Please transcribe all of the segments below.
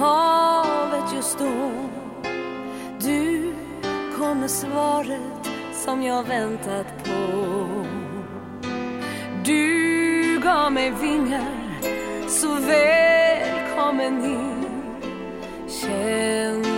havet just då. Du kom med svaret som jag väntat på. Du gav mig vingar, så välkommen in. Känn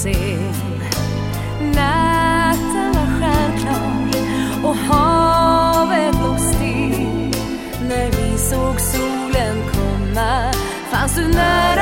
scen. Natten var stjärnklar och havet låg still. När vi såg solen komma fanns du nära